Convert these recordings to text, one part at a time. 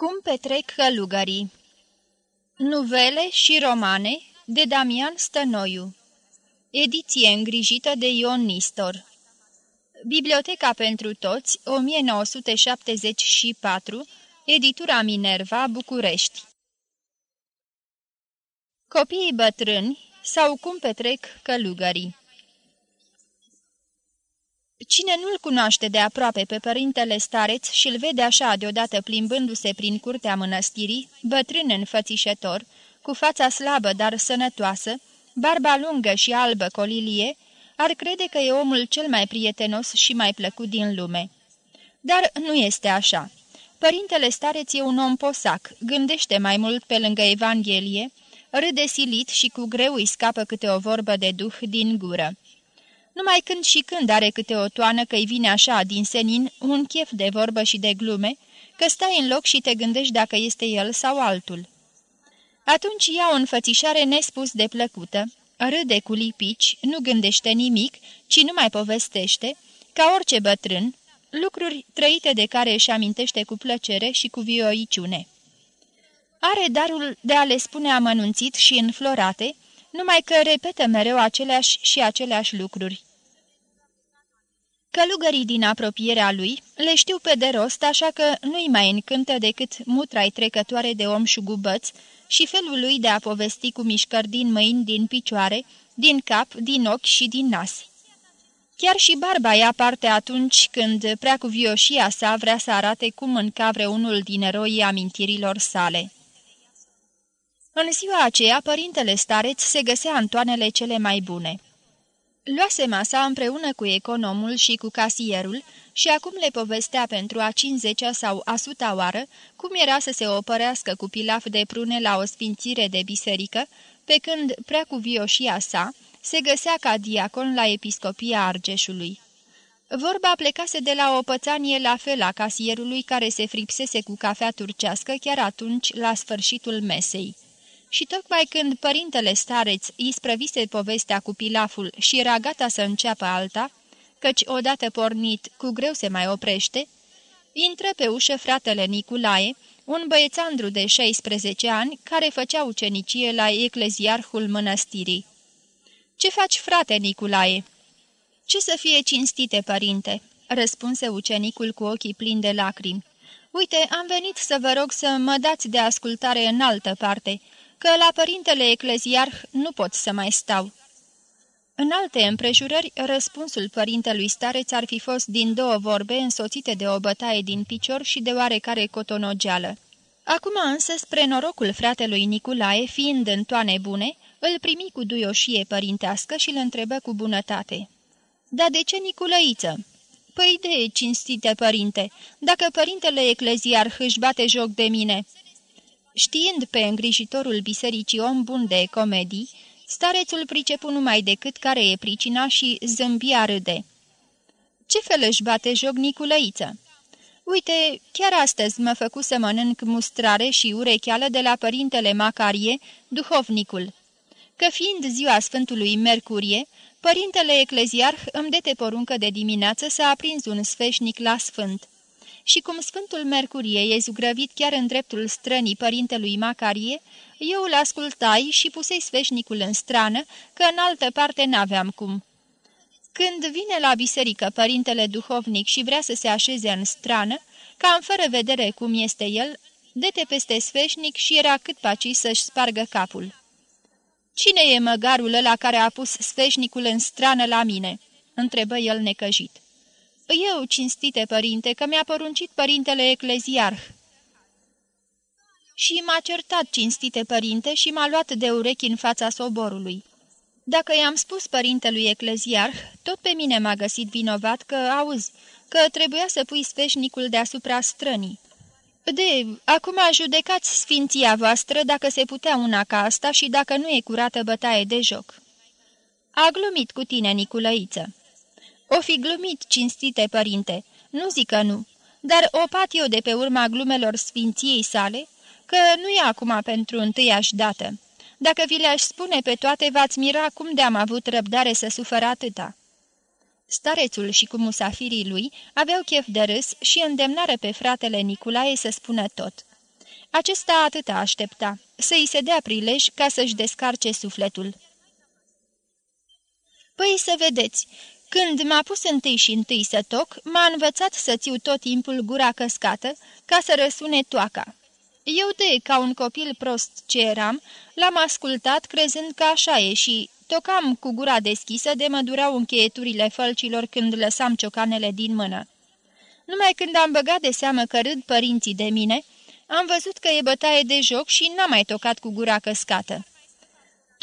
Cum petrec călugării. Nuvele și romane de Damian Stănoiu. Ediție îngrijită de Ion Nistor. Biblioteca pentru toți, 1974, Editura Minerva, București. Copiii bătrâni sau cum petrec călugării Cine nu-l cunoaște de aproape pe părintele stareț și îl vede așa deodată plimbându-se prin curtea mănăstirii, bătrân înfățișător, cu fața slabă, dar sănătoasă, barba lungă și albă colilie, ar crede că e omul cel mai prietenos și mai plăcut din lume. Dar nu este așa. Părintele stareț e un om posac, gândește mai mult pe lângă Evanghelie, râde silit și cu greu îi scapă câte o vorbă de duh din gură. Numai când și când are câte o toană că-i vine așa din senin un chef de vorbă și de glume, că stai în loc și te gândești dacă este el sau altul. Atunci ia o înfățișare nespus de plăcută, râde cu lipici, nu gândește nimic, ci nu mai povestește, ca orice bătrân, lucruri trăite de care își amintește cu plăcere și cu vioiciune. Are darul de a le spune amănunțit și înflorate, numai că repetă mereu aceleași și aceleași lucruri. Călugării din apropierea lui le știu pe de rost, așa că nu-i mai încântă decât mutrai trecătoare de om șugubăț și felul lui de a povesti cu mișcări din mâini, din picioare, din cap, din ochi și din nas. Chiar și barba ia parte atunci când, prea cu vioșia sa, vrea să arate cum mânca vreunul din eroii amintirilor sale. În ziua aceea, părintele stareț se găsea în toanele cele mai bune. Luase masa împreună cu economul și cu casierul și acum le povestea pentru a cincizecea sau a suta oară cum era să se opărească cu pilaf de prune la o sfințire de biserică, pe când, prea cu vioșia sa, se găsea ca diacon la episcopia Argeșului. Vorba plecase de la o pățanie la fel a casierului care se fripsese cu cafea turcească chiar atunci, la sfârșitul mesei. Și tocmai când părintele stareț îi sprăvise povestea cu pilaful și era gata să înceapă alta, căci odată pornit, cu greu se mai oprește, intră pe ușă fratele Niculae, un băiețandru de 16 ani care făcea ucenicie la ecleziarhul mănăstirii. Ce faci, frate Niculae?" Ce să fie cinstite, părinte?" răspunse ucenicul cu ochii plini de lacrimi. Uite, am venit să vă rog să mă dați de ascultare în altă parte, că la părintele ecleziarh nu pot să mai stau." În alte împrejurări, răspunsul părintelui stareț ar fi fost din două vorbe însoțite de o bătaie din picior și de oarecare cotonogeală. Acum însă, spre norocul fratelui Niculae, fiind în toane bune, îl primi cu duioșie părintească și îl întrebă cu bunătate. Da de ce Niculăiță?" Păi de, cinstite părinte, dacă părintele ecleziarh își bate joc de mine." Știind pe îngrijitorul bisericii om bun de comedii, starețul pricepu numai decât care e pricina și zâmbia râde. Ce fel își bate joc Niculăiță?" Uite, chiar astăzi mă făcu să mănânc mustrare și urecheală de la părintele Macarie, duhovnicul. Că fiind ziua Sfântului Mercurie, părintele ecleziarh îmi dete poruncă de dimineață să aprinz un sfeșnic la sfânt și cum Sfântul Mercurie e zugrăvit chiar în dreptul strănii părintelui Macarie, eu îl ascultai și pusei sfeșnicul în strană, că în altă parte n-aveam cum. Când vine la biserică părintele duhovnic și vrea să se așeze în strană, cam fără vedere cum este el, dete peste sfeșnic și era cât paci să-și spargă capul. Cine e măgarul ăla care a pus sfeșnicul în strană la mine?" întrebă el necăjit. Eu, cinstite părinte, că mi-a poruncit părintele ecleziarh." Și m-a certat, cinstite părinte, și m-a luat de urechi în fața soborului. Dacă i-am spus părintelui ecleziarh, tot pe mine m-a găsit vinovat că, auzi, că trebuia să pui sfeșnicul deasupra strănii. De, acum judecați sfinția voastră dacă se putea una ca asta și dacă nu e curată bătaie de joc." A glumit cu tine, Niculăiță." O fi glumit, cinstite părinte, nu zic că nu, dar o pat eu de pe urma glumelor sfinției sale, că nu e acum pentru întâiași dată. Dacă vi le-aș spune pe toate, v-ați mira cum de-am avut răbdare să sufăr atâta." Starețul și cu musafirii lui aveau chef de râs și îndemnare pe fratele Nicolae să spună tot. Acesta atâta aștepta, să-i se dea prilej ca să-și descarce sufletul. Păi să vedeți, când m-a pus întâi și întâi să toc, m-a învățat să țiu tot timpul gura căscată, ca să răsune toaca. Eu de, ca un copil prost ce eram, l-am ascultat crezând că așa e și tocam cu gura deschisă de mă durau încheieturile fălcilor când lăsam ciocanele din mână. Numai când am băgat de seamă că râd părinții de mine, am văzut că e bătaie de joc și n-am mai tocat cu gura căscată.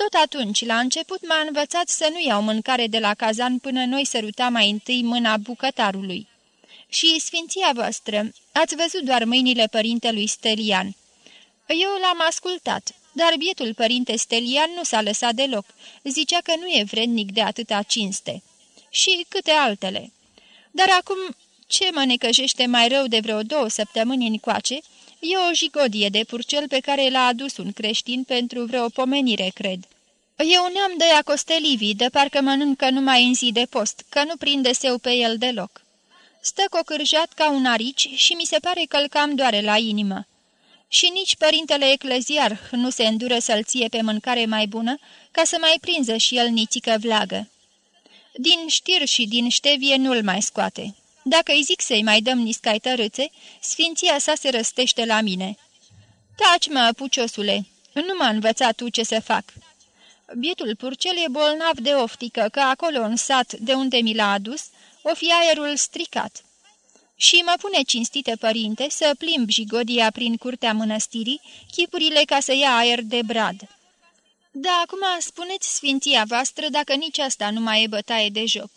Tot atunci, la început, m-a învățat să nu iau mâncare de la cazan până noi săruta mai întâi mâna bucătarului. Și, sfinția voastră, ați văzut doar mâinile părintelui Stelian. Eu l-am ascultat, dar bietul părinte Stelian nu s-a lăsat deloc. Zicea că nu e vrednic de atâta cinste. Și câte altele. Dar acum, ce mă necăjește mai rău de vreo două săptămâni încoace, E o jigodie de purcel pe care l-a adus un creștin pentru vreo pomenire, cred. E un neam de acostelivii, de parcă mănâncă numai în zi de post, că nu prinde seu pe el deloc. Stă cocârjat ca un arici și mi se pare că-l cam doare la inimă. Și nici părintele ecleziar nu se îndură să-l ție pe mâncare mai bună, ca să mai prinză și el nițică vlagă. Din știr și din ștevie nu-l mai scoate. Dacă îi zic să-i mai dăm niscai tărâțe, sfinția sa se răstește la mine. Taci, mă, puciosule, nu m-a învățat tu ce să fac." Bietul purcel e bolnav de oftică, că acolo în sat, de unde mi l-a adus, o fi aerul stricat. Și mă pune cinstite părinte să plimb jigodia prin curtea mănăstirii, chipurile ca să ia aer de brad. Da, acum spuneți sfinția voastră dacă nici asta nu mai e bătaie de joc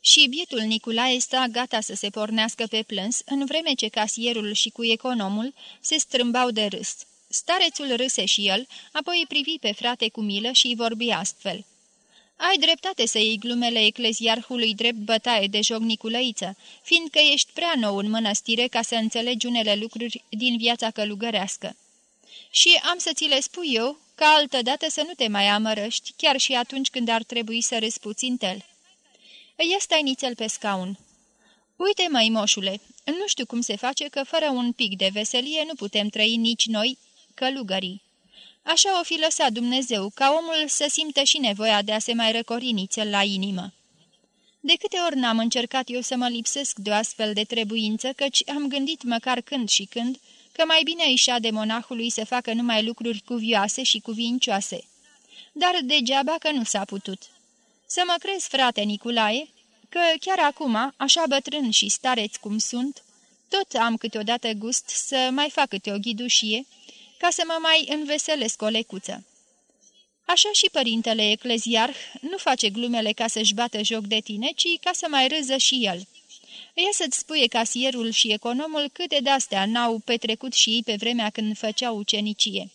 și bietul Nicolae sta gata să se pornească pe plâns, în vreme ce casierul și cu economul se strâmbau de râs. Starețul râse și el, apoi privi pe frate cu milă și îi vorbi astfel. Ai dreptate să iei glumele ecleziarhului drept bătaie de joc Niculăiță, fiindcă ești prea nou în mănăstire ca să înțelegi unele lucruri din viața călugărească. Și am să ți le spui eu, ca altădată să nu te mai amărăști, chiar și atunci când ar trebui să râzi puțin tel. Ia stai nițel pe scaun." Uite, mai moșule, nu știu cum se face că fără un pic de veselie nu putem trăi nici noi, călugării. Așa o fi lăsat Dumnezeu, ca omul să simtă și nevoia de a se mai răcori nițel la inimă. De câte ori n-am încercat eu să mă lipsesc de o astfel de trebuință, căci am gândit măcar când și când că mai bine își de monahului să facă numai lucruri cuvioase și cuvincioase. Dar degeaba că nu s-a putut. Să mă crezi, frate Niculae, că chiar acum, așa bătrân și stareț cum sunt, tot am câteodată gust să mai fac câte o ghidușie, ca să mă mai înveselesc o lecuță. Așa și părintele ecleziar nu face glumele ca să-și bată joc de tine, ci ca să mai râză și el. Ia să-ți spuie casierul și economul câte de-astea n-au petrecut și ei pe vremea când făceau ucenicie.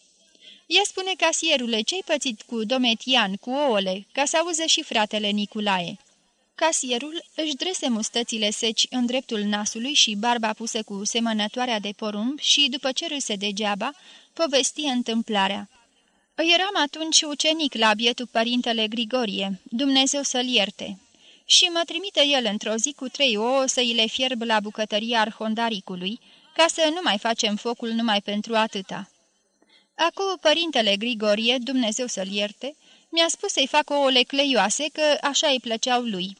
Ea spune casierule ce-ai pățit cu Dometian, cu ouăle, ca să auză și fratele Niculae. Casierul își drese mustățile seci în dreptul nasului și barba pusă cu semănătoarea de porumb și, după ce râse degeaba, povesti întâmplarea. Eram atunci ucenic la bietul părintele Grigorie, Dumnezeu să-l ierte, și mă trimite el într-o zi cu trei ouă să îi le fierb la bucătăria arhondaricului, ca să nu mai facem focul numai pentru atâta. Acum părintele Grigorie, Dumnezeu să-l ierte, mi-a spus să-i fac ouăle cleioase, că așa îi plăceau lui.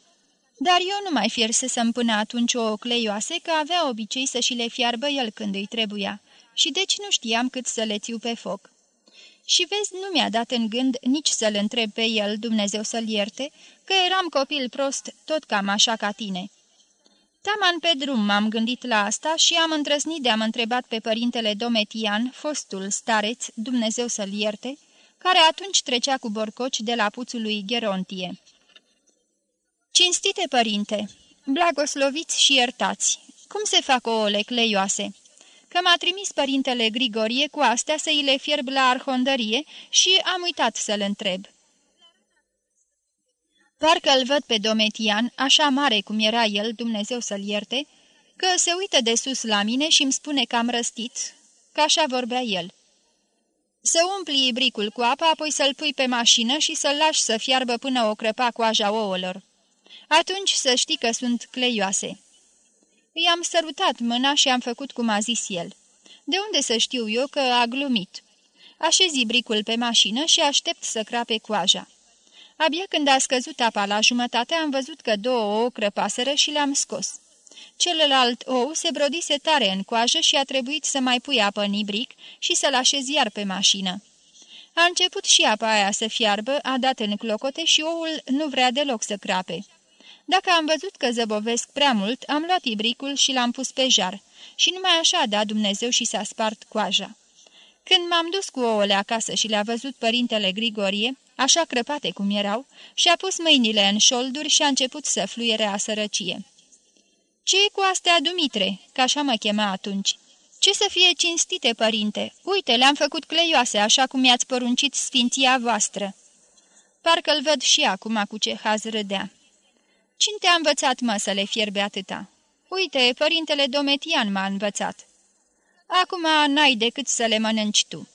Dar eu nu mai fiersesem până atunci o cleioase, că avea obicei să și le fiarbă el când îi trebuia, și deci nu știam cât să le țiu pe foc. Și vezi, nu mi-a dat în gând nici să-l întreb pe el, Dumnezeu să-l ierte, că eram copil prost, tot cam așa ca tine. Taman pe drum m-am gândit la asta și am îndrăznit de am întrebat pe părintele Dometian, fostul stareț, Dumnezeu să-l ierte, care atunci trecea cu borcoci de la puțul lui Gerontie. Cinstite părinte, blagosloviți și iertați, cum se fac ouăle cleioase? Că m-a trimis părintele Grigorie cu astea să îi le fierb la arhondărie și am uitat să-l întreb. Parcă îl văd pe Dometian, așa mare cum era el, Dumnezeu să-l ierte, că se uită de sus la mine și îmi spune că am răstit, că așa vorbea el. Să umpli ibricul cu apă, apoi să-l pui pe mașină și să-l lași să fiarbă până o crăpa coaja ouălor. Atunci să știi că sunt cleioase. I-am sărutat mâna și am făcut cum a zis el. De unde să știu eu că a glumit? Așezi bricul pe mașină și aștept să crape coaja. Abia când a scăzut apa la jumătate, am văzut că două ouă crăpaseră și le-am scos. Celălalt ou se brodise tare în coajă și a trebuit să mai pui apă în ibric și să-l așezi iar pe mașină. A început și apa aia să fiarbă, a dat în clocote și oul nu vrea deloc să crape. Dacă am văzut că zăbovesc prea mult, am luat ibricul și l-am pus pe jar și numai așa a dat Dumnezeu și s-a spart coaja. Când m-am dus cu ouăle acasă și le-a văzut părintele Grigorie, așa crăpate cum erau, și-a pus mâinile în șolduri și a început să fluiere a sărăcie. ce cu astea, Dumitre?" că așa mă chema atunci. Ce să fie cinstite, părinte? Uite, le-am făcut cleioase, așa cum i-ați poruncit sfinția voastră." Parcă-l văd și acum cu ce haz râdea. Cine te-a învățat, mă, să le fierbe atâta?" Uite, părintele Dometian m-a învățat." Acum n-ai decât să le mănânci tu."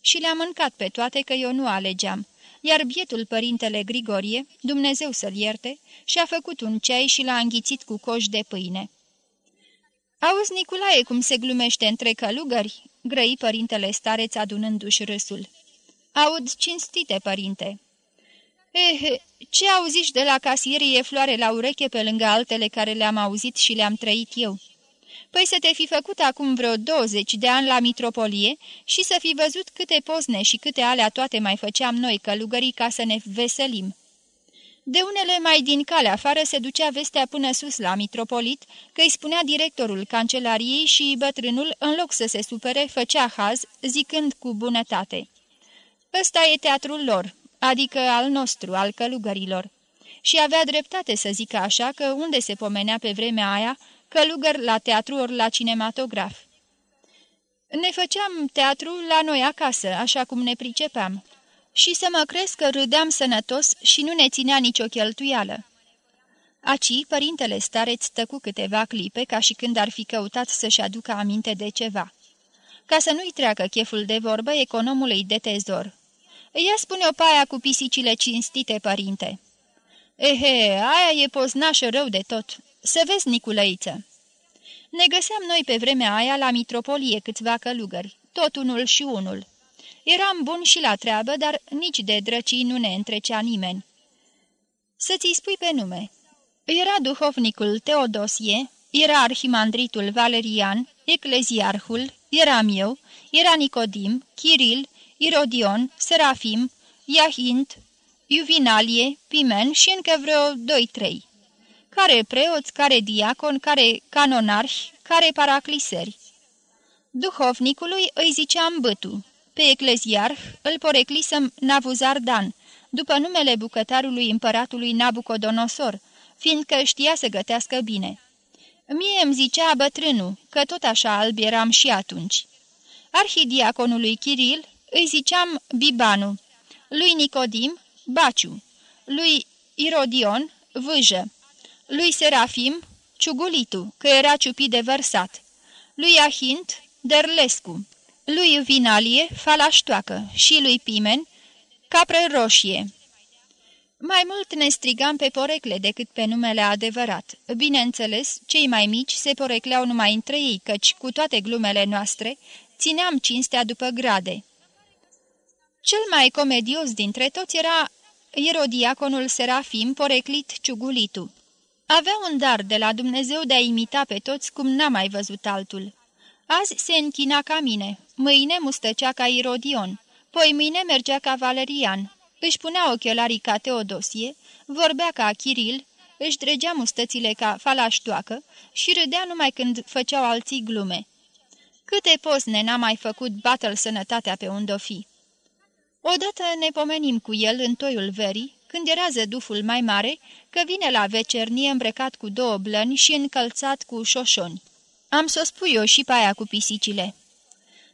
Și le-am mâncat pe toate că eu nu alegeam, iar bietul părintele Grigorie, Dumnezeu să-l ierte, și-a făcut un ceai și l-a înghițit cu coș de pâine. Auzi, Niculae, cum se glumește între călugări?" grăi părintele stareț adunându-și râsul. Aud cinstite, părinte." Eh, ce auziși de la casierie floare la ureche pe lângă altele care le-am auzit și le-am trăit eu?" Păi să te fi făcut acum vreo 20 de ani la mitropolie și să fi văzut câte pozne și câte alea toate mai făceam noi călugării ca să ne veselim. De unele mai din cale afară se ducea vestea până sus la mitropolit, că îi spunea directorul cancelariei și bătrânul, în loc să se supere, făcea haz, zicând cu bunătate. Ăsta e teatrul lor, adică al nostru, al călugărilor. Și avea dreptate să zică așa că unde se pomenea pe vremea aia, călugăr la teatru ori la cinematograf. Ne făceam teatru la noi acasă, așa cum ne pricepeam. Și să mă crezi că râdeam sănătos și nu ne ținea nicio cheltuială. Aci, părintele stareț tăcu câteva clipe, ca și când ar fi căutat să-și aducă aminte de ceva. Ca să nu-i treacă cheful de vorbă economului de tezor. Ea spune-o pe aia cu pisicile cinstite, părinte." Ehe, aia e poznașă rău de tot. Să vezi, Niculăiță." Ne găseam noi pe vremea aia la mitropolie câțiva călugări, tot unul și unul. Eram bun și la treabă, dar nici de drăcii nu ne întrecea nimeni. Să-ți spui pe nume. Era duhovnicul Teodosie, era arhimandritul Valerian, ecleziarhul, eram eu, era Nicodim, Chiril, Irodion, Serafim, Iahint, Iuvinalie, Pimen și încă vreo doi-trei. Care preoți, care diacon, care canonarhi, care paracliseri. Duhovnicului îi ziceam bătu, pe ecleziarh îl poreclisem Navuzardan, după numele bucătarului împăratului Nabucodonosor, fiindcă știa să gătească bine. Mie îmi zicea bătrânul, că tot așa alb eram și atunci. Arhidiaconului Chiril îi ziceam Bibanu, lui Nicodim, Baciu, lui Irodion, Vâjă, lui Serafim, Ciugulitu, că era ciupit de vărsat, lui Ahint, Derlescu, lui Vinalie, Falaștoacă și lui Pimen, Capră Roșie. Mai mult ne strigam pe porecle decât pe numele adevărat. Bineînțeles, cei mai mici se porecleau numai între ei, căci, cu toate glumele noastre, țineam cinstea după grade. Cel mai comedios dintre toți era Ierodiaconul Serafim, poreclit Ciugulitu. Avea un dar de la Dumnezeu de a imita pe toți cum n-a mai văzut altul. Azi se închina ca mine, mâine mustăcea ca Irodion, poi mâine mergea ca Valerian, își punea ochelarii ca Teodosie, vorbea ca Chiril, își dregea mustățile ca falaștoacă și râdea numai când făceau alții glume. Câte pozne n-a mai făcut battle sănătatea pe unde o fi. Odată ne pomenim cu el în toiul verii, când era zăduful mai mare, că vine la vecernie îmbrăcat cu două blăni și încălțat cu șoșoni. Am să o spui eu și pe aia cu pisicile.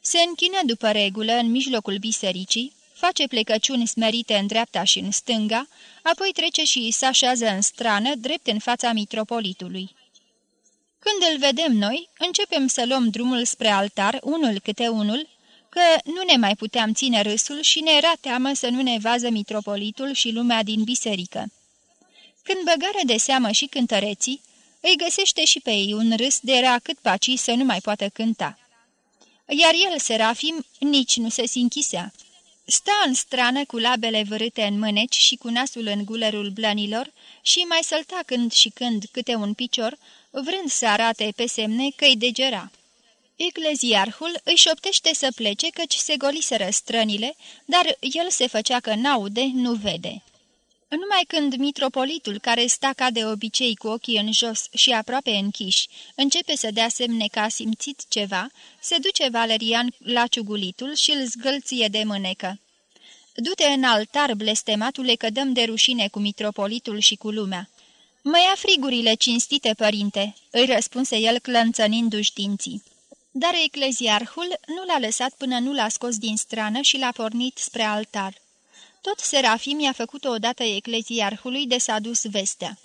Se închină după regulă în mijlocul bisericii, face plecăciuni smerite în dreapta și în stânga, apoi trece și se așează în strană, drept în fața mitropolitului. Când îl vedem noi, începem să luăm drumul spre altar, unul câte unul, că nu ne mai puteam ține râsul și ne era teamă să nu ne vază mitropolitul și lumea din biserică. Când băgare de seamă și cântăreții, îi găsește și pe ei un râs de era cât paci să nu mai poată cânta. iar el, Serafim, nici nu se sinchisea. Sta în strană cu labele vărâte în mâneci și cu nasul în gulerul blănilor și mai sălta când și când câte un picior, vrând să arate pe semne că-i degera. Ecleziarhul își șoptește să plece căci se goliseră strănile, dar el se făcea că n-aude, nu vede. Numai când mitropolitul, care sta ca de obicei cu ochii în jos și aproape închiși, începe să dea semne că a simțit ceva, se duce Valerian la ciugulitul și îl zgâlție de mânecă. Du-te în altar, blestematule, că dăm de rușine cu mitropolitul și cu lumea." Mă ia frigurile cinstite, părinte," îi răspunse el clănțănindu-și dinții. Dar ecleziarhul nu l-a lăsat până nu l-a scos din strană și l-a pornit spre altar. Tot Serafim i-a făcut odată ecleziarhului de s-a dus vestea.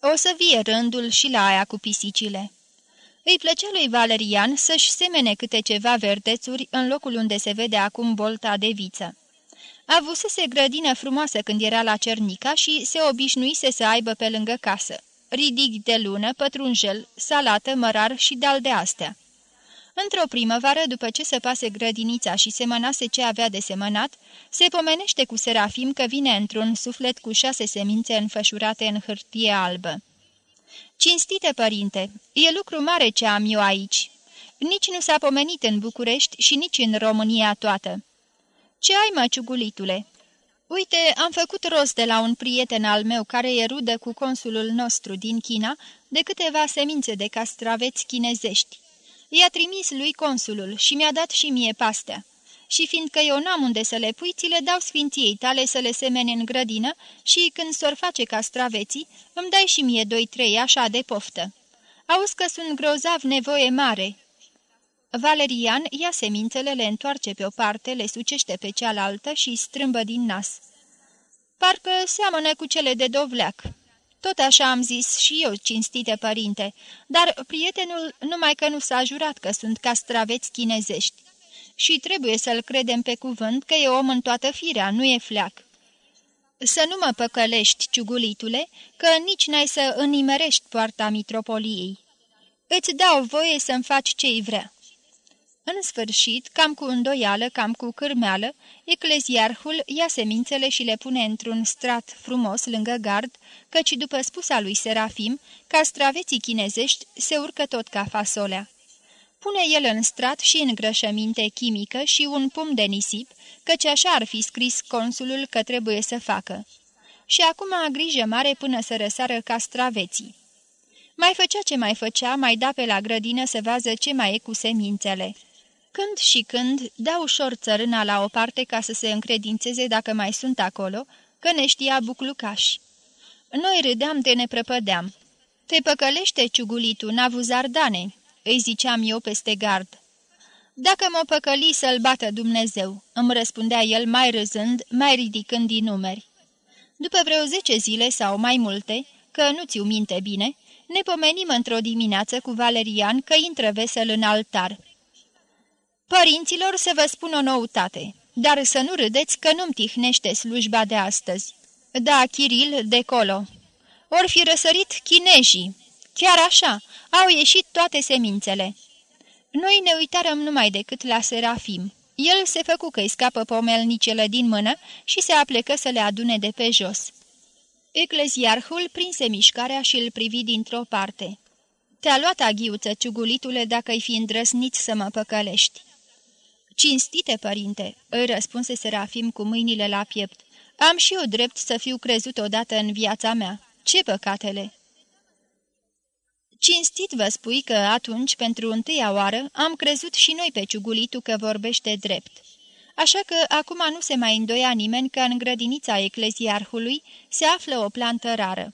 O să vie rândul și la aia cu pisicile. Îi plăcea lui Valerian să-și semene câte ceva verdețuri în locul unde se vede acum bolta de viță. Avusese grădină frumoasă când era la Cernica și se obișnuise să aibă pe lângă casă. Ridic de lună, pătrunjel, salată, mărar și dal de astea. Într-o primăvară, după ce se pase grădinița și semănase ce avea de semănat, se pomenește cu Serafim că vine într-un suflet cu șase semințe înfășurate în hârtie albă. Cinstite părinte, e lucru mare ce am eu aici. Nici nu s-a pomenit în București și nici în România toată. Ce ai, mă, ciugulitule?" Uite, am făcut rost de la un prieten al meu care e rudă cu consulul nostru din China de câteva semințe de castraveți chinezești. I-a trimis lui consulul și mi-a dat și mie pastea. Și fiindcă eu n-am unde să le pui, ți le dau sfinției tale să le semene în grădină și când s-or face castraveții, îmi dai și mie doi-trei așa de poftă. Auzi că sunt grozav nevoie mare." Valerian ia semințele, le întoarce pe o parte, le sucește pe cealaltă și strâmbă din nas. Parcă seamănă cu cele de dovleac." Tot așa am zis și eu, cinstite părinte, dar prietenul numai că nu s-a jurat că sunt castraveți chinezești. Și trebuie să-l credem pe cuvânt că e om în toată firea, nu e fleac. Să nu mă păcălești, ciugulitule, că nici n-ai să înimerești poarta mitropoliei. Îți dau voie să-mi faci ce-i vrea. În sfârșit, cam cu îndoială, cam cu cârmeală, ecleziarhul ia semințele și le pune într-un strat frumos lângă gard, căci, după spusa lui Serafim, castraveții chinezești se urcă tot ca fasolea. Pune el în strat și îngrășăminte chimică și un pum de nisip, căci așa ar fi scris consulul că trebuie să facă. Și acum a grijă mare până să răsară castraveții. Mai făcea ce mai făcea, mai da pe la grădină să vază ce mai e cu semințele. Când și când dă ușor țărâna la o parte ca să se încredințeze dacă mai sunt acolo, că ne știa buclucași. Noi râdeam de ne prăpădeam. Te păcălește, ciugulitu, navuzardane, îi ziceam eu peste gard. Dacă mă păcăli să-l bată Dumnezeu, îmi răspundea el mai râzând, mai ridicând din numeri. După vreo zece zile sau mai multe, că nu ți minte bine, ne pomenim într-o dimineață cu Valerian că intră vesel în altar. Părinților să vă spun o noutate, dar să nu râdeți că nu-mi tihnește slujba de astăzi. Da, Chiril, de colo. Or fi răsărit chinezii. Chiar așa, au ieșit toate semințele. Noi ne uitarăm numai decât la Serafim. El se făcu că-i scapă pomelnicele din mână și se aplecă să le adune de pe jos. Ecleziarhul prinse mișcarea și îl privi dintr-o parte. Te-a luat aghiuță, ciugulitule, dacă-i fi îndrăsnit să mă păcălești. Cinstite, părinte," îi răspunse Serafim cu mâinile la piept. Am și eu drept să fiu crezut odată în viața mea. Ce păcatele?" Cinstit vă spui că atunci, pentru întâia oară, am crezut și noi pe ciugulitul că vorbește drept. Așa că acum nu se mai îndoia nimeni că în grădinița ecleziarhului se află o plantă rară.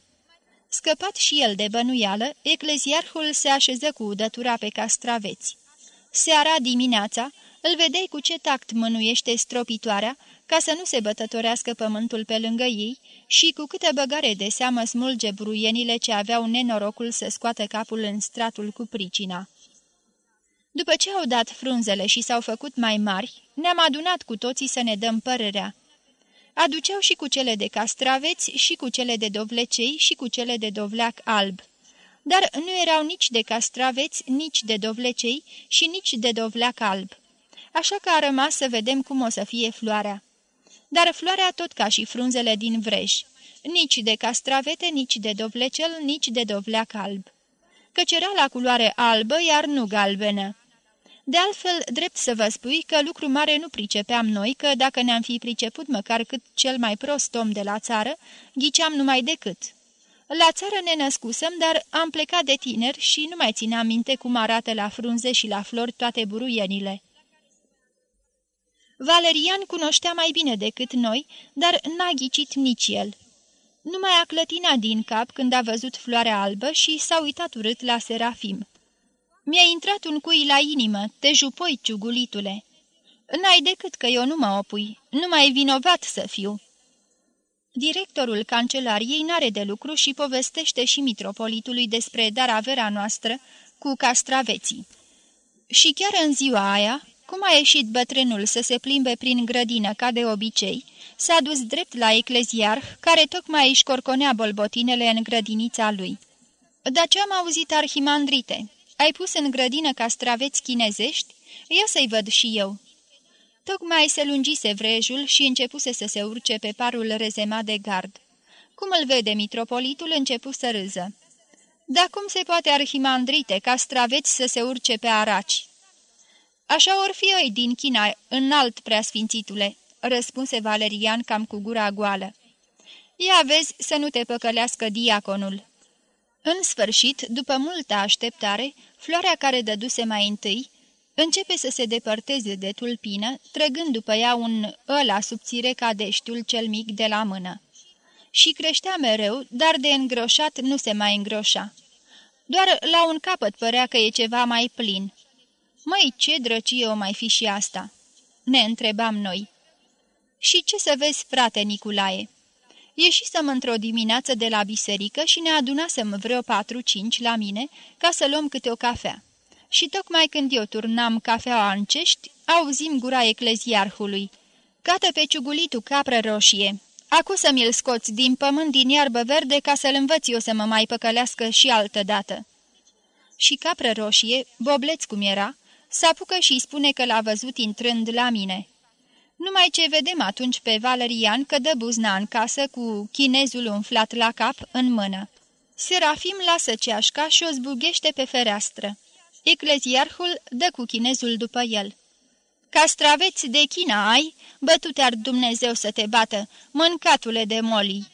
Scăpat și el de bănuială, ecleziarhul se așeză cu udătura pe castraveți. Seara dimineața, îl vedeai cu ce tact mânuiește stropitoarea ca să nu se bătătorească pământul pe lângă ei și cu câtă băgare de seamă smulge bruienile ce aveau nenorocul să scoată capul în stratul cu pricina. După ce au dat frunzele și s-au făcut mai mari, ne-am adunat cu toții să ne dăm părerea. Aduceau și cu cele de castraveți, și cu cele de dovlecei, și cu cele de dovleac alb. Dar nu erau nici de castraveți, nici de dovlecei și nici de dovleac alb. Așa că a rămas să vedem cum o să fie floarea. Dar floarea tot ca și frunzele din vrej, nici de castravete, nici de dovlecel, nici de dovleac alb. Căci era la culoare albă, iar nu galbenă. De altfel, drept să vă spui că lucru mare nu pricepeam noi, că dacă ne-am fi priceput măcar cât cel mai prost om de la țară, ghiceam numai decât. La țară ne născusem, dar am plecat de tineri și nu mai țineam minte cum arată la frunze și la flori toate buruienile. Valerian cunoștea mai bine decât noi, dar n-a ghicit nici el. Numai a clătina din cap când a văzut floarea albă și s-a uitat urât la Serafim. Mi-a intrat un cui la inimă, te jupoi, ciugulitule. N-ai decât că eu nu mă opui, nu mai e vinovat să fiu." Directorul cancelariei n-are de lucru și povestește și mitropolitului despre daravera noastră cu castraveții. Și chiar în ziua aia, cum a ieșit bătrânul să se plimbe prin grădină ca de obicei, s-a dus drept la ecleziarh, care tocmai își corconea bolbotinele în grădinița lui. Dar ce am auzit, arhimandrite? Ai pus în grădină castraveți chinezești? Ia să-i văd și eu." Tocmai se lungise vrejul și începuse să se urce pe parul rezemat de gard. Cum îl vede mitropolitul, începu să râză. Dar cum se poate arhimandrite ca straveți să se urce pe araci?" Așa or fi ei din China, înalt preasfințitule," răspunse Valerian cam cu gura goală. Ia vezi să nu te păcălească diaconul." În sfârșit, după multă așteptare, floarea care dăduse mai întâi, începe să se depărteze de tulpină, trăgând după ea un ăla subțire ca deștiul cel mic de la mână. Și creștea mereu, dar de îngroșat nu se mai îngroșa. Doar la un capăt părea că e ceva mai plin. Măi, ce drăcie o mai fi și asta?" ne întrebam noi. Și ce să vezi, frate Niculae?" Ieșisem într-o dimineață de la biserică și ne adunasem vreo patru-cinci la mine ca să luăm câte o cafea. Și tocmai când eu turnam cafeaua în cești, auzim gura ecleziarhului. Cată pe ciugulitul capră roșie. Acu să mi-l scoți din pământ din iarbă verde ca să-l învăț eu să mă mai păcălească și altă dată. Și capră roșie, bobleț cum era, s-apucă și îi spune că l-a văzut intrând la mine. Numai ce vedem atunci pe Valerian că dă buzna în casă cu chinezul umflat la cap în mână. Serafim lasă ceașca și o zbughește pe fereastră. Ecleziarhul dă cu chinezul după el. Castraveți de China ai? Bătute-ar Dumnezeu să te bată, mâncatule de molii!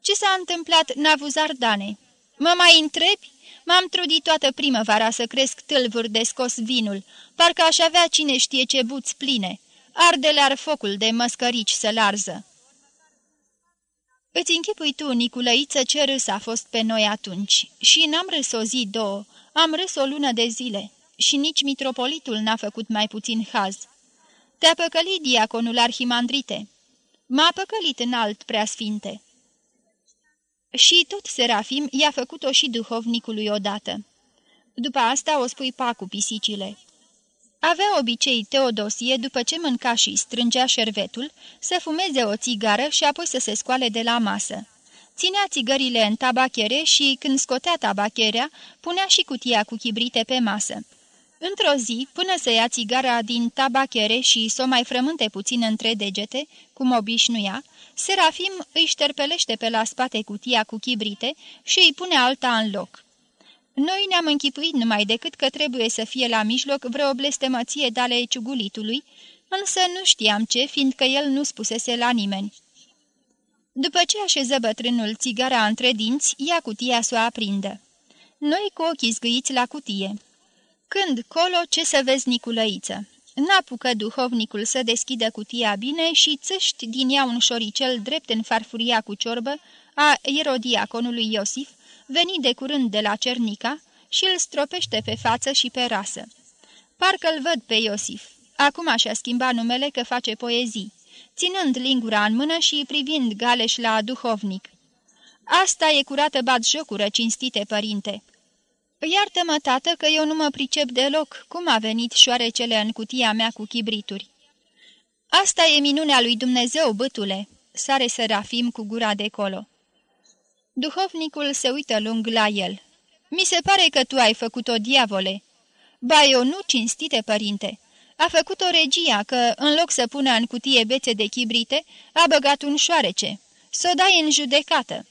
Ce s-a întâmplat, Navuzardane? Mă mai întrebi? M-am trudit toată primăvara să cresc tâlvuri de scos vinul, parcă aș avea cine știe ce buți pline ardele-ar focul de măscărici să-l arză. Îți închipui tu, Niculăiță, ce râs a fost pe noi atunci. Și n-am râs o zi, două, am râs o lună de zile. Și nici mitropolitul n-a făcut mai puțin haz. Te-a păcălit diaconul arhimandrite. M-a păcălit în alt preasfinte. Și tot Serafim i-a făcut-o și duhovnicului odată. După asta o spui pacu pisicile. Avea obicei Teodosie, după ce mânca și strângea șervetul, să fumeze o țigară și apoi să se scoale de la masă. Ținea țigările în tabachere și, când scotea tabacherea, punea și cutia cu chibrite pe masă. Într-o zi, până să ia țigara din tabachere și să o mai frământe puțin între degete, cum obișnuia, Serafim îi șterpelește pe la spate cutia cu chibrite și îi pune alta în loc. Noi ne-am închipuit numai decât că trebuie să fie la mijloc vreo blestemăție de-ale ciugulitului, însă nu știam ce, fiindcă el nu spusese la nimeni. După ce așeză bătrânul țigara între dinți, ia cutia să o aprindă. Noi cu ochii zgâiți la cutie. Când colo, ce să vezi, Niculăiță? N-apucă duhovnicul să deschidă cutia bine și țâști din ea un șoricel drept în farfuria cu ciorbă a erodiaconului Iosif, veni de curând de la Cernica și îl stropește pe față și pe rasă. Parcă-l văd pe Iosif. Acum și-a schimbat numele că face poezii, ținând lingura în mână și privind Galeș la duhovnic. Asta e curată jocură, cinstite părinte." Iartă-mă, tată, că eu nu mă pricep deloc cum a venit șoarecele în cutia mea cu chibrituri." Asta e minunea lui Dumnezeu, bătule," sare Serafim cu gura de colo. Duhovnicul se uită lung la el. Mi se pare că tu ai făcut-o, diavole." Ba, eu nu, cinstite părinte. A făcut-o regia că, în loc să pună în cutie bețe de chibrite, a băgat un șoarece. Să o dai în judecată.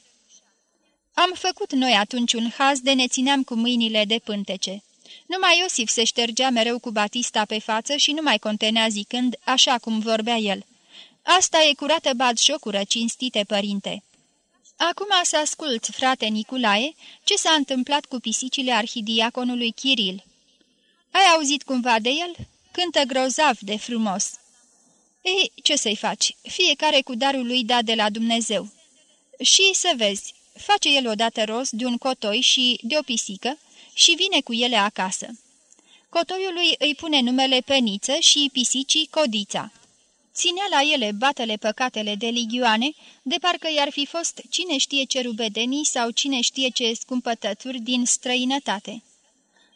Am făcut noi atunci un haz de ne țineam cu mâinile de pântece. Numai Iosif se ștergea mereu cu Batista pe față și nu mai contenea zicând, așa cum vorbea el. Asta e curată batjocură, cinstite părinte. Acum să ascult, frate Niculae, ce s-a întâmplat cu pisicile arhidiaconului Chiril. Ai auzit cumva de el? Cântă grozav de frumos. Ei, ce să-i faci? Fiecare cu darul lui dat de la Dumnezeu. Și să vezi, face el odată rost de un cotoi și de o pisică și vine cu ele acasă. Cotoiului îi pune numele Peniță și pisicii Codița. Ținea la ele batele păcatele de ligioane, de parcă i-ar fi fost cine știe ce rubedenii sau cine știe ce scumpătături din străinătate.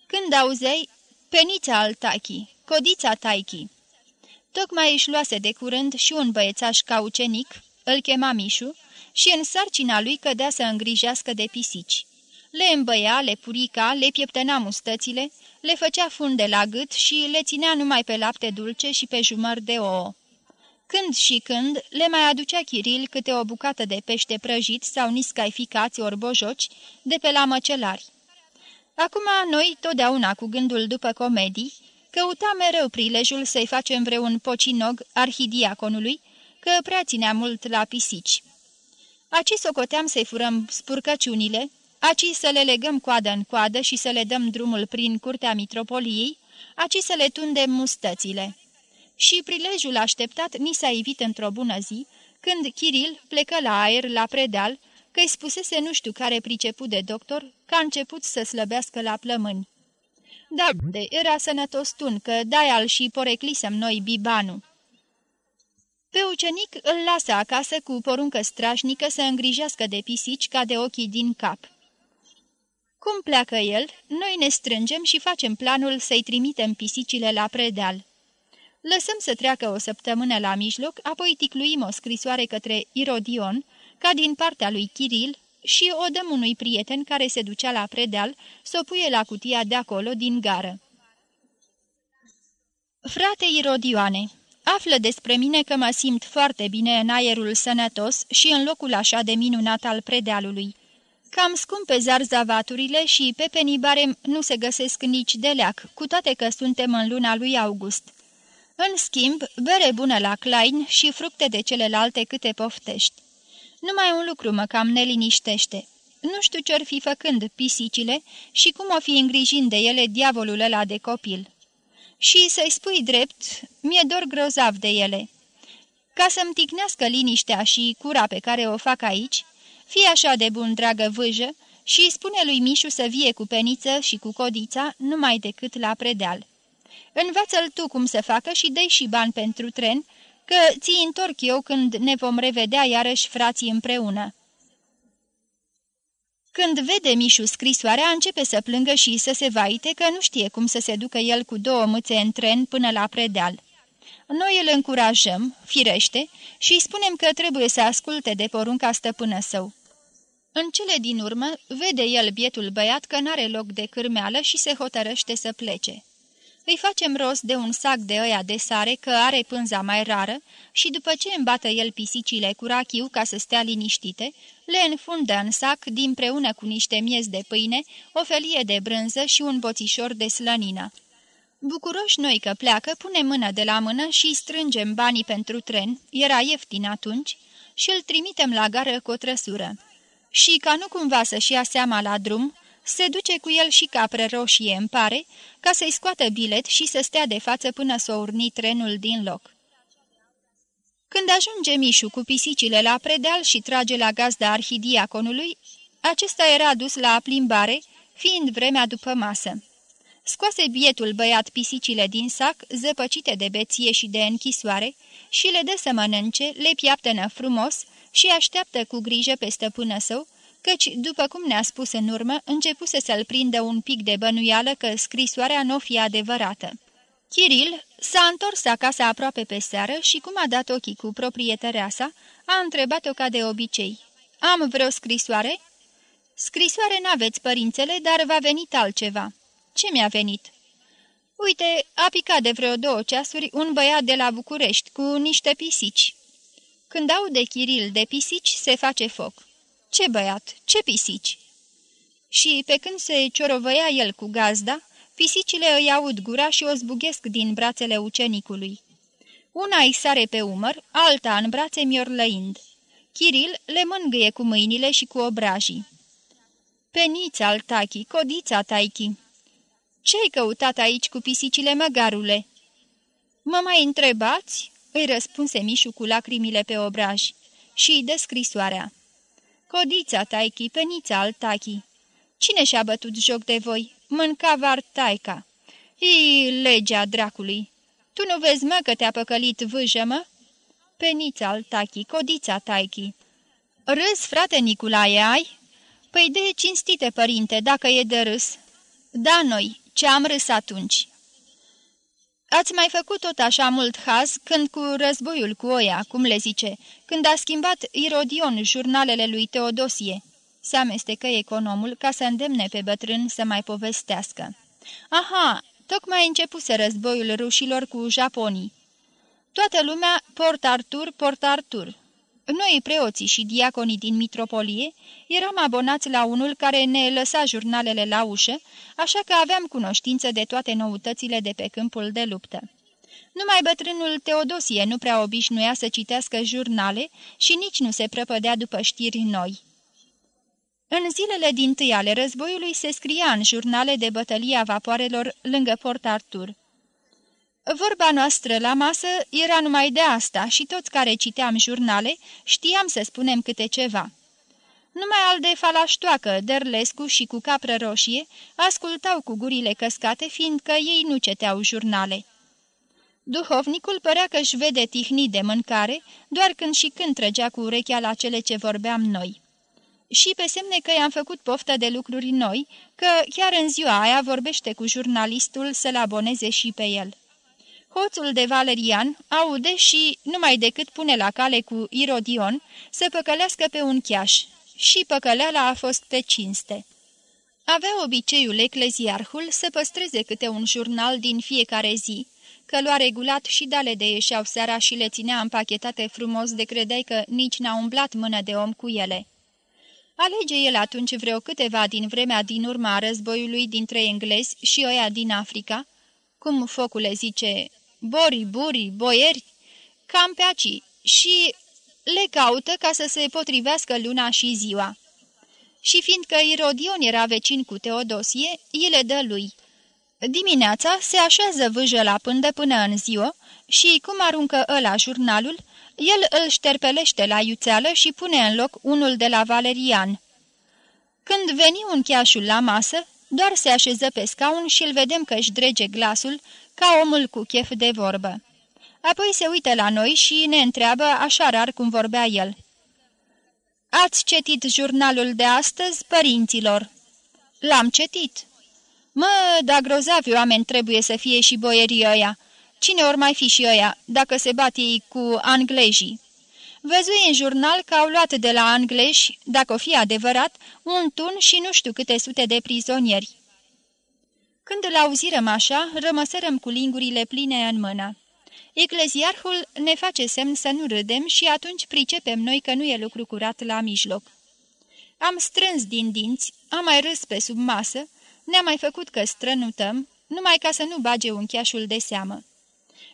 Când auzeai, penița al taichi, codița taichi. Tocmai își luase de curând și un băiețaș caucenic, îl chema Mișu, și în sarcina lui cădea să îngrijească de pisici. Le îmbăia, le purica, le pieptăna mustățile, le făcea funde la gât și le ținea numai pe lapte dulce și pe jumări de ouă. Când și când le mai aducea Chiril câte o bucată de pește prăjit sau niscai ficați ori bojoci de pe la măcelari. Acum noi, totdeauna cu gândul după comedii, căuta mereu prilejul să-i facem vreun pocinog arhidiaconului, că prea ținea mult la pisici. Aci socoteam să-i furăm spurcăciunile, aci să le legăm coadă în coadă și să le dăm drumul prin curtea mitropoliei, aci să le tundem mustățile. Și prilejul așteptat ni s-a ivit într-o bună zi, când Chiril plecă la aer, la predeal, că-i spusese nu știu care priceput de doctor, că a început să slăbească la plămâni. Da, de era sănătos tun, că dai-al și poreclisem noi bibanu. Pe ucenic îl lasă acasă cu poruncă strașnică să îngrijească de pisici ca de ochii din cap. Cum pleacă el, noi ne strângem și facem planul să-i trimitem pisicile la predeal. Lăsăm să treacă o săptămână la mijloc, apoi ticluim o scrisoare către Irodion, ca din partea lui Chiril, și o dăm unui prieten care se ducea la predeal să o puie la cutia de acolo, din gară. Frate Irodioane, află despre mine că mă simt foarte bine în aerul sănătos și în locul așa de minunat al predealului. Cam scumpe zarzavaturile și pe penibare nu se găsesc nici de leac, cu toate că suntem în luna lui August. În schimb, bere bună la Klein și fructe de celelalte câte poftești. Numai un lucru mă cam neliniștește. Nu știu ce-or fi făcând pisicile și cum o fi îngrijind de ele diavolul ăla de copil. Și să-i spui drept, mi-e dor grozav de ele. Ca să-mi ticnească liniștea și cura pe care o fac aici, fie așa de bun, dragă vâjă, și spune lui Mișu să vie cu peniță și cu codița numai decât la predeal. Învață-l tu cum să facă și dă și bani pentru tren, că ți întorc eu când ne vom revedea iarăși frații împreună. Când vede Mișu scrisoarea, începe să plângă și să se vaite că nu știe cum să se ducă el cu două mâțe în tren până la predeal. Noi îl încurajăm, firește, și îi spunem că trebuie să asculte de porunca stăpână său. În cele din urmă, vede el bietul băiat că n-are loc de cârmeală și se hotărăște să plece. Îi facem rost de un sac de ăia de sare, că are pânza mai rară, și după ce îmbată el pisicile cu rachiu ca să stea liniștite, le înfundă în sac dinpreună cu niște miez de pâine, o felie de brânză și un boțișor de slănină. Bucuroși noi că pleacă, punem mână de la mână și strângem banii pentru tren, era ieftin atunci, și îl trimitem la gară cu o trăsură. Și ca nu cumva să-și ia seama la drum, se duce cu el și capră roșie, îmi pare, ca să-i scoată bilet și să stea de față până să o urni trenul din loc. Când ajunge Mișu cu pisicile la predeal și trage la gazda arhidiaconului, acesta era dus la plimbare, fiind vremea după masă. Scoase bietul băiat pisicile din sac, zăpăcite de beție și de închisoare, și le dă să mănânce, le piaptănă frumos și așteaptă cu grijă pe stăpână său, căci, după cum ne-a spus în urmă, începuse să-l prindă un pic de bănuială că scrisoarea nu fi adevărată. Chiril s-a întors acasă aproape pe seară și, cum a dat ochii cu proprietărea sa, a întrebat-o ca de obicei. Am vreo scrisoare?" Scrisoare n-aveți, părințele, dar va venit altceva." Ce mi-a venit?" Uite, a picat de vreo două ceasuri un băiat de la București cu niște pisici. Când aude Chiril de pisici, se face foc. Ce băiat? Ce pisici? Și pe când se ciorovăia el cu gazda, pisicile îi aud gura și o zbughesc din brațele ucenicului. Una îi sare pe umăr, alta în brațe miorlăind. Chiril le mângâie cu mâinile și cu obrajii. Penița al tachi, codița taichi. Ce-ai căutat aici cu pisicile, măgarule?" Mă mai întrebați?" îi răspunse Mișu cu lacrimile pe obraj și îi dă scrisoarea. Codița taichi, penița al tachi. Cine și-a bătut joc de voi? Mânca taica. Ii, legea dracului! Tu nu vezi, mă, că te-a păcălit vâjă, mă?" Penița al tachi, codița taichi. Râs, frate Niculae, ai?" Păi de cinstite, părinte, dacă e de râs." Da, noi, ce am râs atunci." Ați mai făcut tot așa mult haz când cu războiul cu oia, cum le zice, când a schimbat Irodion jurnalele lui Teodosie." Se amestecă economul ca să îndemne pe bătrân să mai povestească. Aha, tocmai începuse războiul rușilor cu japonii. Toată lumea, Port Artur, Port Artur. Noi, preoții și diaconii din mitropolie, eram abonați la unul care ne lăsa jurnalele la ușă, așa că aveam cunoștință de toate noutățile de pe câmpul de luptă. Numai bătrânul Teodosie nu prea obișnuia să citească jurnale și nici nu se prăpădea după știri noi. În zilele din tâi ale războiului se scria în jurnale de bătălia vapoarelor lângă Port Artur. Vorba noastră la masă era numai de asta și toți care citeam jurnale știam să spunem câte ceva. Numai al de falaștoacă, Derlescu și cu capră roșie ascultau cu gurile căscate, fiindcă ei nu ceteau jurnale. Duhovnicul părea că își vede tihni de mâncare, doar când și când trăgea cu urechea la cele ce vorbeam noi. Și pe semne că i-am făcut poftă de lucruri noi, că chiar în ziua aia vorbește cu jurnalistul să-l aboneze și pe el. Hoțul de Valerian aude și, numai decât pune la cale cu Irodion, să păcălească pe un cheaș. Și păcăleala a fost pe cinste. Avea obiceiul ecleziarhul să păstreze câte un jurnal din fiecare zi, că lua regulat și dale de ieșeau seara și le ținea împachetate frumos de credeai că nici n-a umblat mână de om cu ele. Alege el atunci vreo câteva din vremea din urma războiului dintre englezi și oia din Africa, cum focule zice, bori, buri, boieri, cam pe aci, și le caută ca să se potrivească luna și ziua. Și fiindcă Irodion era vecin cu Teodosie, îi dă lui. Dimineața se așează vâjă la pândă până în ziua și, cum aruncă ăla jurnalul, el îl șterpelește la iuțeală și pune în loc unul de la Valerian. Când veni un cheașul la masă, doar se așeză pe scaun și îl vedem că își drege glasul ca omul cu chef de vorbă. Apoi se uită la noi și ne întreabă așa rar cum vorbea el. Ați citit jurnalul de astăzi, părinților?" L-am citit." Mă, da grozavi oameni trebuie să fie și boierii ăia. Cine ori mai fi și ăia, dacă se bat ei cu anglejii?" Văzui în jurnal că au luat de la angleși, dacă o fi adevărat, un tun și nu știu câte sute de prizonieri. Când îl auzirăm așa, rămăsărăm cu lingurile pline în mână. Ecleziarhul ne face semn să nu râdem și atunci pricepem noi că nu e lucru curat la mijloc. Am strâns din dinți, am mai râs pe sub masă, ne-am mai făcut că strănutăm, numai ca să nu bage uncheașul de seamă.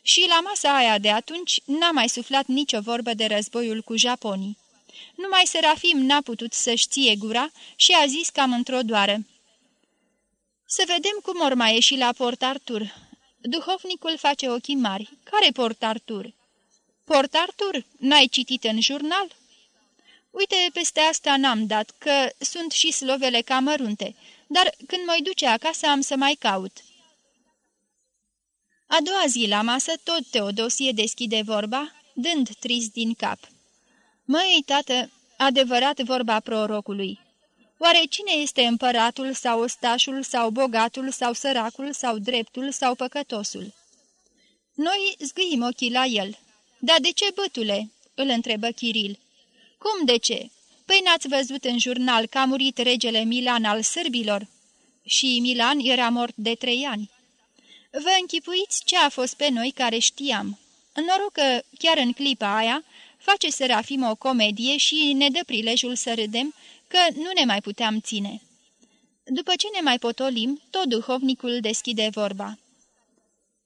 Și la masa aia de atunci n-a mai suflat nicio vorbă de războiul cu japonii. Numai Serafim n-a putut să-și ție gura și a zis cam într-o doară. Să vedem cum or mai ieși la Port Artur. Duhovnicul face ochii mari. Care Port Artur? Port Artur? N-ai citit în jurnal? Uite, peste asta n-am dat, că sunt și slovele cam mărunte, dar când mă duce acasă am să mai caut." A doua zi la masă tot Teodosie deschide vorba, dând trist din cap. Măi, tată, adevărat vorba prorocului. Oare cine este împăratul sau ostașul sau bogatul sau săracul sau dreptul sau păcătosul? Noi zgâim ochii la el. Dar de ce, bătule?" îl întrebă Chiril. Cum de ce? Păi n-ați văzut în jurnal că a murit regele Milan al sârbilor?" Și Milan era mort de trei ani. Vă închipuiți ce a fost pe noi care știam. Noroc că, chiar în clipa aia, face Serafim o comedie și ne dă prilejul să râdem că nu ne mai puteam ține. După ce ne mai potolim, tot duhovnicul deschide vorba.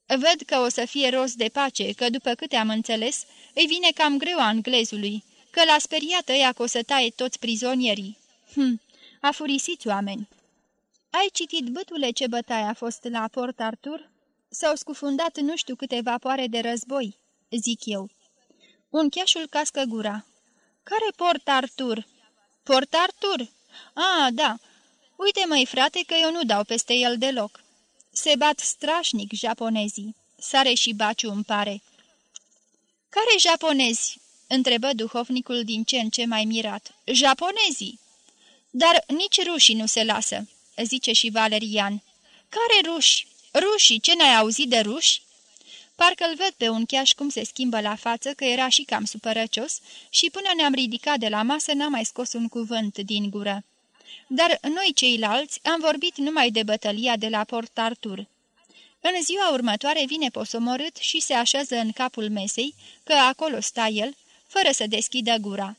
Văd că o să fie rost de pace, că după câte am înțeles, îi vine cam greu anglezului, că l-a speriat ăia că o să taie toți prizonierii. Hm, a furisiți oameni. Ai citit, bătule, ce bătaie a fost la Port Arthur? S-au scufundat nu știu câte vapoare de război, zic eu. Uncheașul cască gura. Care Port Arthur? Port Arthur? Ah, da. Uite, măi, frate, că eu nu dau peste el deloc. Se bat strașnic japonezii. Sare și baciu îmi pare. Care japonezi?" întrebă duhovnicul din ce în ce mai mirat. Japonezii!" Dar nici rușii nu se lasă," zice și Valerian. Care ruși? Rușii, ce n-ai auzit de ruși?" Parcă-l văd pe un cheaș cum se schimbă la față, că era și cam supărăcios, și până ne-am ridicat de la masă n-am mai scos un cuvânt din gură. Dar noi ceilalți am vorbit numai de bătălia de la Port Artur. În ziua următoare vine posomorât și se așează în capul mesei, că acolo sta el, fără să deschidă gura.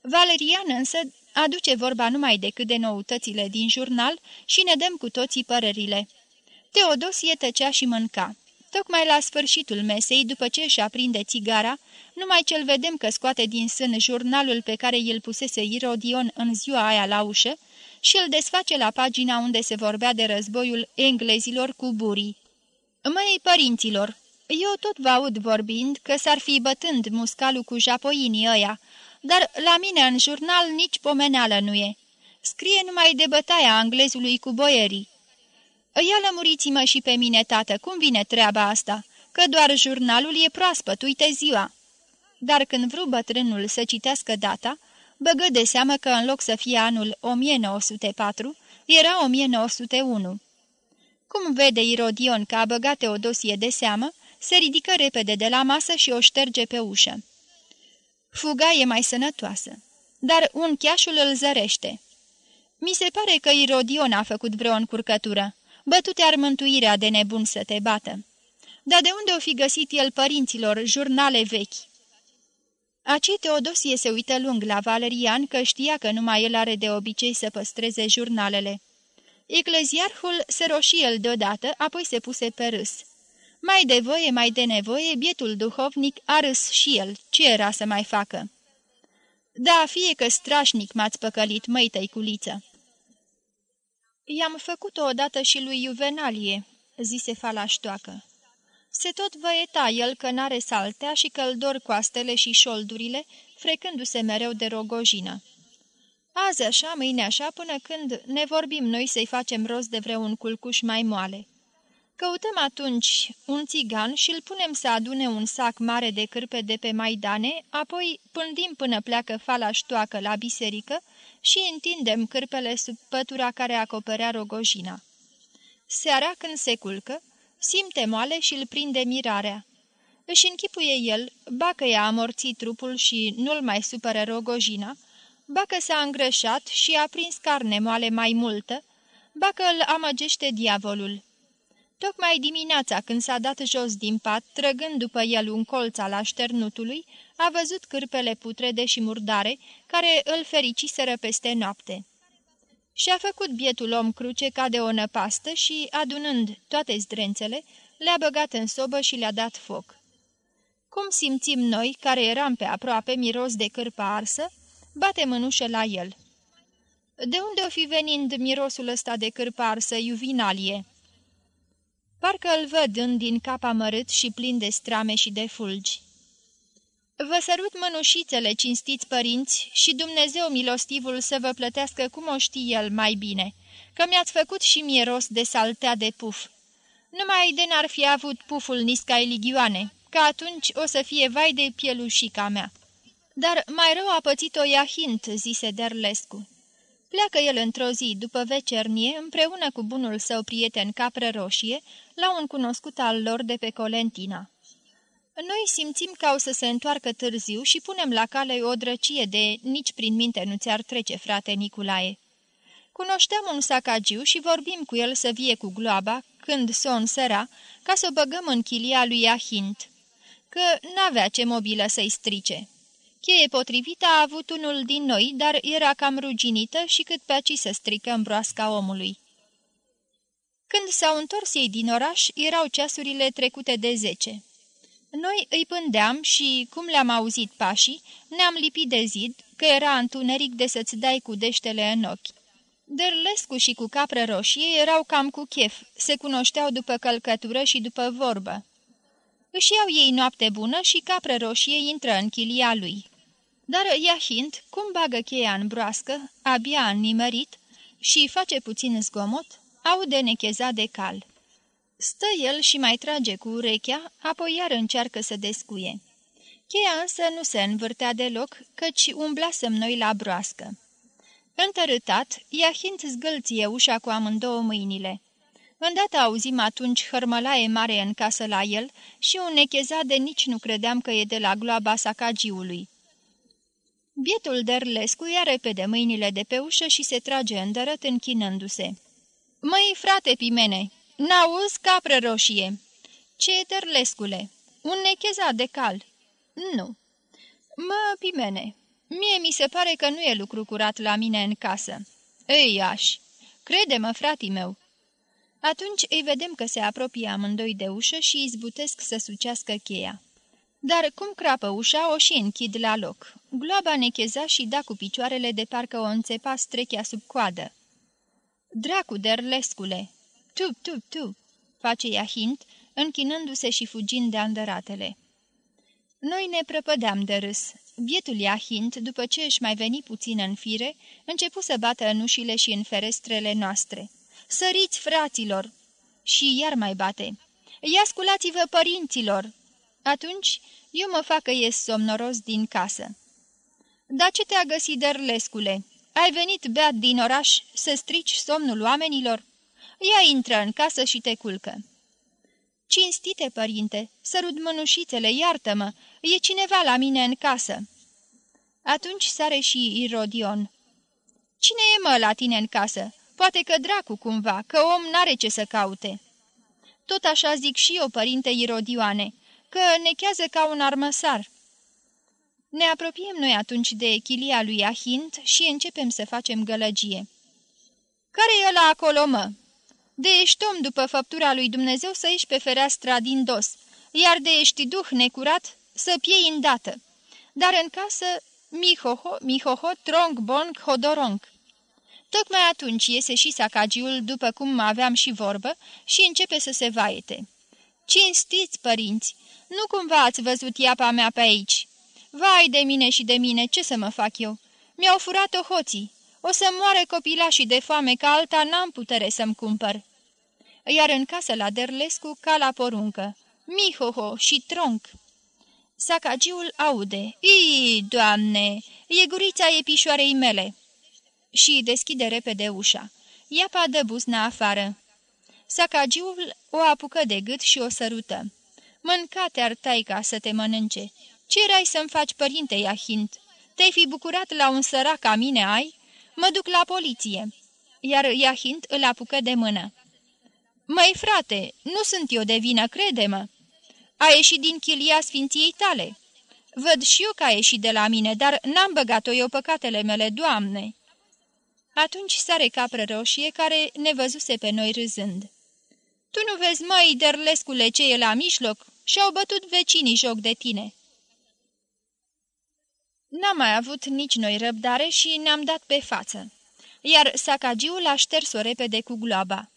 Valerian însă aduce vorba numai decât de noutățile din jurnal și ne dăm cu toții părerile. Teodosie tăcea și mânca. Tocmai la sfârșitul mesei, după ce își aprinde țigara, numai cel vedem că scoate din sân jurnalul pe care îl pusese Irodion în ziua aia la ușă și îl desface la pagina unde se vorbea de războiul englezilor cu burii. Măi, părinților, eu tot vă aud vorbind că s-ar fi bătând muscalul cu japoinii ăia, dar la mine în jurnal nici pomeneală nu e. Scrie numai de bătaia englezului cu boierii. Ia lămuriți-mă și pe mine, tată, cum vine treaba asta? Că doar jurnalul e proaspăt, uite ziua." Dar când vreau bătrânul să citească data, băgă de seamă că în loc să fie anul 1904, era 1901. Cum vede Irodion că a băgat o dosie de seamă, se ridică repede de la masă și o șterge pe ușă. Fuga e mai sănătoasă, dar un cheașul îl zărește. Mi se pare că Irodion a făcut vreo încurcătură. Bătute ar mântuirea de nebun să te bată. Dar de unde o fi găsit el părinților jurnale vechi? Aci Teodosie se uită lung la Valerian că știa că numai el are de obicei să păstreze jurnalele. Ecleziarhul se roșie el deodată, apoi se puse pe râs. Mai de voie, mai de nevoie, bietul duhovnic a râs și el. Ce era să mai facă? Da, fie că strașnic m-ați păcălit, măi tăiculiță. I-am făcut-o odată și lui Juvenalie," zise falaștoacă. Se tot văieta el că n-are saltea și că-l dor coastele și șoldurile, frecându-se mereu de rogojină. Azi așa, mâine așa, până când ne vorbim noi să-i facem rost de vreun culcuș mai moale. Căutăm atunci un țigan și îl punem să adune un sac mare de cârpe de pe Maidane, apoi pândim până pleacă falaștoacă la biserică și întindem cârpele sub pătura care acoperea rogojina. Seara, când se culcă, simte moale și îl prinde mirarea. Își închipuie el, bacă i-a amorțit trupul și nu-l mai supără rogojina, bacă s-a îngrășat și a prins carne moale mai multă, bacă îl amăgește diavolul. Tocmai dimineața, când s-a dat jos din pat, trăgând după el un colț al așternutului, a văzut cârpele putrede și murdare, care îl fericiseră peste noapte. Și-a făcut bietul om cruce ca de o năpastă și, adunând toate zdrențele, le-a băgat în sobă și le-a dat foc. Cum simțim noi, care eram pe aproape miros de cârpă arsă, batem în ușă la el. De unde o fi venind mirosul ăsta de cârpă arsă, iuvinalie?" Parcă îl văd în din cap amărât și plin de strame și de fulgi. Vă sărut mănușițele, cinstiți părinți, și Dumnezeu milostivul să vă plătească cum o știe el mai bine, că mi-ați făcut și mie rost de saltea de puf. Numai de n-ar fi avut puful niscai ligioane, că atunci o să fie vai de pielușica mea. Dar mai rău a pățit-o Iahint, zise Derlescu. Pleacă el într-o zi, după vecernie, împreună cu bunul său prieten Capră Roșie, la un cunoscut al lor de pe Colentina. Noi simțim ca o să se întoarcă târziu și punem la cale o drăcie de nici prin minte nu ți-ar trece, frate Niculae. Cunoșteam un sacagiu și vorbim cu el să vie cu gloaba, când son săra, ca să o băgăm în chilia lui Ahint, că n-avea ce mobilă să-i strice. Cheie potrivită a avut unul din noi, dar era cam ruginită și cât pe aci să strică broasca omului. Când s-au întors ei din oraș, erau ceasurile trecute de zece. Noi îi pândeam și, cum le-am auzit pașii, ne-am lipit de zid, că era întuneric de să-ți dai cu deștele în ochi. Dărlescu și cu capră roșie erau cam cu chef, se cunoșteau după călcătură și după vorbă. Își iau ei noapte bună și capră roșie intră în chilia lui. Dar Iahind, cum bagă cheia în broască, abia înimărit, și face puțin zgomot, aude necheza de cal. Stă el și mai trage cu urechea, apoi iar încearcă să descuie. Cheia însă nu se învârtea deloc, căci umblasem noi la broască. Întărâtat, Iahint zgâlție ușa cu amândouă mâinile. Îndată auzim atunci hărmălaie mare în casă la el și un necheza de nici nu credeam că e de la gloaba sacagiului. Bietul Derlescu ia repede mâinile de pe ușă și se trage îndărăt închinându-se. Măi, frate Pimene, n-auzi capră roșie?" Ce, Derlescule? Un necheza de cal?" Nu." Mă, Pimene, mie mi se pare că nu e lucru curat la mine în casă." Ei, aș! Crede-mă, fratii meu!" Atunci îi vedem că se apropie amândoi de ușă și izbutesc să sucească cheia. Dar cum crapă ușa, o și închid la loc. Gloaba necheza și da cu picioarele de parcă o înțepa strechea sub coadă. Dracu, derlescule! Tu, tu, tu!" face ea hint, închinându-se și fugind de andăratele. Noi ne prăpădeam de râs. Bietul Iahint, după ce își mai veni puțin în fire, începu să bată în ușile și în ferestrele noastre. Săriți, fraților!" Și iar mai bate. Ia sculați-vă părinților!" Atunci eu mă fac că ies somnoros din casă. Dar ce te-a găsit, Dărlescule? Ai venit beat din oraș să strici somnul oamenilor? Ia intră în casă și te culcă." Cinstite, părinte, sărut mânușițele, iartă-mă, e cineva la mine în casă." Atunci sare și Irodion. Cine e mă la tine în casă? Poate că dracu cumva, că om n-are ce să caute." Tot așa zic și eu, părinte Irodioane, că nechează ca un armăsar." Ne apropiem noi atunci de chilia lui Ahint și începem să facem gălăgie. Care e ăla acolo, mă?" De ești om după făptura lui Dumnezeu să ieși pe fereastra din dos, iar de ești duh necurat să piei îndată. Dar în casă, mihoho, mihoho, tronc, bonc, hodorong. Tocmai atunci iese și sacagiul, după cum aveam și vorbă, și începe să se vaete. Cinstiți, părinți, nu cumva ați văzut iapa mea pe aici? Vai de mine și de mine, ce să mă fac eu? Mi-au furat-o hoții. O să moare copilașii de foame, ca alta n-am putere să-mi cumpăr." Iar în casă la Derlescu, ca la poruncă, Mihoho și tronc. Sacagiul aude, Ii, doamne, e gurița epișoarei mele!" Și deschide repede ușa. Iapa dă buzna afară. Sacagiul o apucă de gât și o sărută. Mânca-te-ar taica să te mănânce. Ce erai să-mi faci, părinte Iahint? Te-ai fi bucurat la un sărac ca mine, ai? Mă duc la poliție." Iar Iahint îl apucă de mână. Măi, frate, nu sunt eu de vină, crede-mă. A ieșit din chilia sfinției tale. Văd și eu că a ieșit de la mine, dar n-am băgat-o eu păcatele mele, Doamne." Atunci sare capră roșie care ne văzuse pe noi râzând. Tu nu vezi, măi, derlescule, ce e la mijloc? Și-au bătut vecinii joc de tine." N-am mai avut nici noi răbdare și ne-am dat pe față, iar sacagiul a șters-o repede cu gloaba.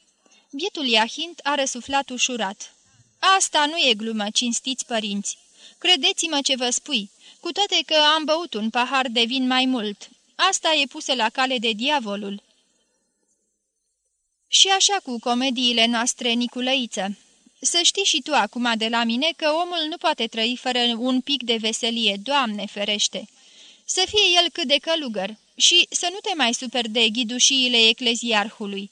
Bietul Iahint a răsuflat ușurat. Asta nu e glumă, cinstiți părinți. Credeți-mă ce vă spui, cu toate că am băut un pahar de vin mai mult. Asta e pusă la cale de diavolul." Și așa cu comediile noastre, Niculăiță. Să știi și tu acum de la mine că omul nu poate trăi fără un pic de veselie, Doamne ferește. Să fie el cât de călugăr și să nu te mai super de ghidușiile ecleziarhului.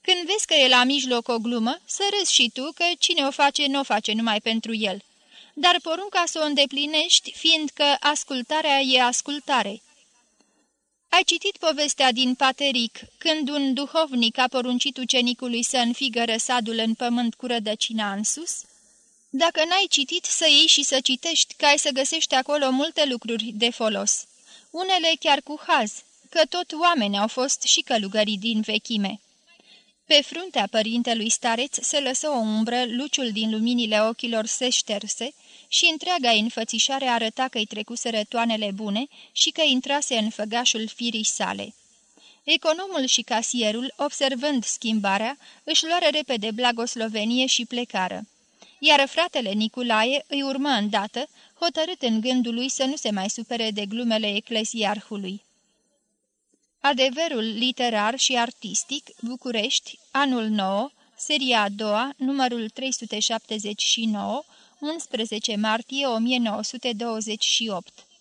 Când vezi că e la mijloc o glumă, să râzi și tu că cine o face, nu o face numai pentru el. Dar porunca să o îndeplinești, fiindcă ascultarea e ascultare. Ai citit povestea din Pateric, când un duhovnic a poruncit ucenicului să înfigă răsadul în pământ cu rădăcina în sus? Dacă n-ai citit, să iei și să citești, că ai să găsești acolo multe lucruri de folos. Unele chiar cu haz, că tot oameni au fost și călugării din vechime. Pe fruntea părintelui stareț se lăsă o umbră, luciul din luminile ochilor se șterse și întreaga înfățișare arăta că-i trecuseră toanele bune și că intrase în făgașul firii sale. Economul și casierul, observând schimbarea, își luară repede blagoslovenie și plecară. Iar fratele Niculae îi urmă îndată, hotărât în gândul lui să nu se mai supere de glumele eclesiarhului. Adevărul literar și artistic, București, anul 9, seria a doua, numărul 379, 11 martie 1928